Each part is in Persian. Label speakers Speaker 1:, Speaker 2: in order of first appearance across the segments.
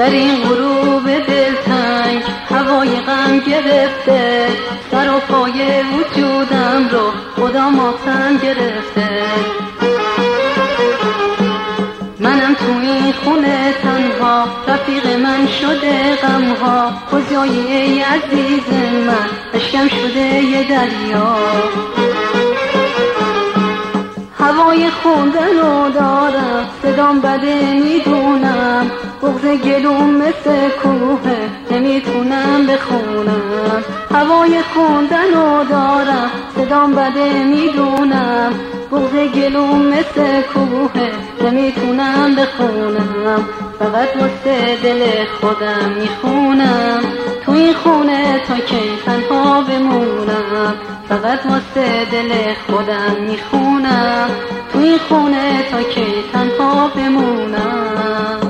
Speaker 1: در این غروب دلتنگ هوای غم گرفته سر و پای وجودم رو خدا ماتم گرفته. منم تو این خونه تنها رفیق من شده غمها کجایی ای عزیز من اشکم شده یه دریا. هوای خوندن رو دارم صدام بده می‌دونم. بغز گلوم مثل کوه نمی‌تونم بخونم. هوای خوندن رو دارم صدام بده می‌دونم. بغز گلوم مثل کوه نمی‌تونم بخونم. فقط واسه دل خودم می‌خونم. تو این خونه تا کی تنها بمونم. فقط واسه دل خودم می‌خونم. تو این خونه تا کی تنها بمونم.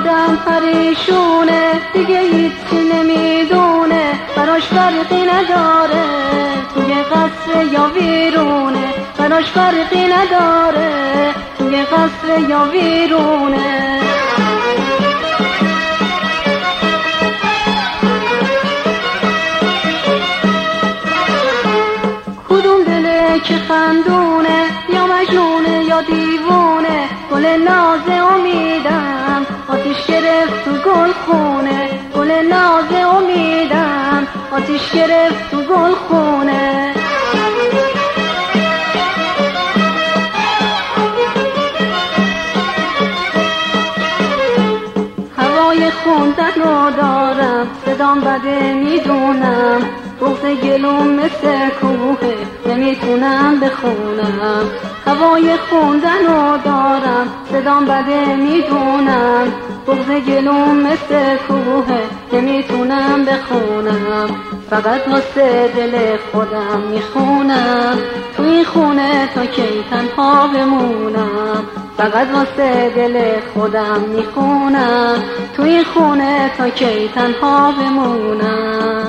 Speaker 1: آدم پریشونه دیگه هیچی نمی‌دونه براش فرقی نداره توی قصر یا ویرونه براش فرقی نداره توی قصر یا ویرونه. کدوم دله که خندونه یا مجنونه یا دیوونه گل ناز امیدم. آتیش گرفت تو گل خونه گل ناز امیدم. آتیش گرفت تو گل خونه. هوای خوندن رو دارم صدام بده می‌دونم. بغز گلوم مثل کوه نمی‌تونم بخونم. هوای خوندن رو دارم صدام بده می‌دونم. بغز گلوم مثل کوه نمی‌تونم بخونم. فقط واسه دل خودم می‌خونم. تو این خونه تا کی تنها بمونم. فقط واسه دل خودم می‌خونم. تو این خونه تا کی تنها بمونم.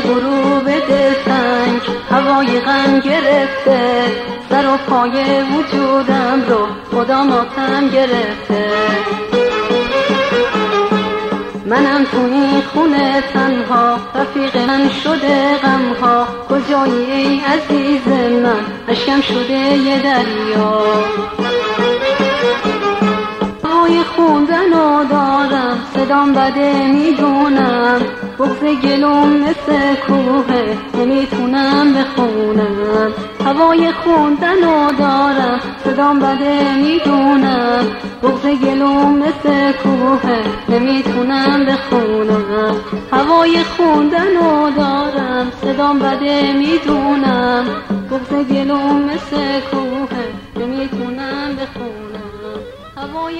Speaker 1: غروب دلتنگ هوای غم گرفته. سر و پای وجودم رو خدا ماتم گرفته. منم تو این خونه تنها رفیق من شده غمها. کجایی ای عزیز من؟ اشکم شده یه دریا. هوای خوندن و دارم صدام بده می‌دونم. بغز گلوم مثل کوه نمی‌تونم بخونم. هوای خوندن و دارم صدام بده می‌دونم. بغز گلوم مثل کوه نمی‌تونم بخونم. هوای خوندن و دارم صدام بده می‌دونم. بغز گلوم مثل کوه نمی‌تونم بخونم. هوای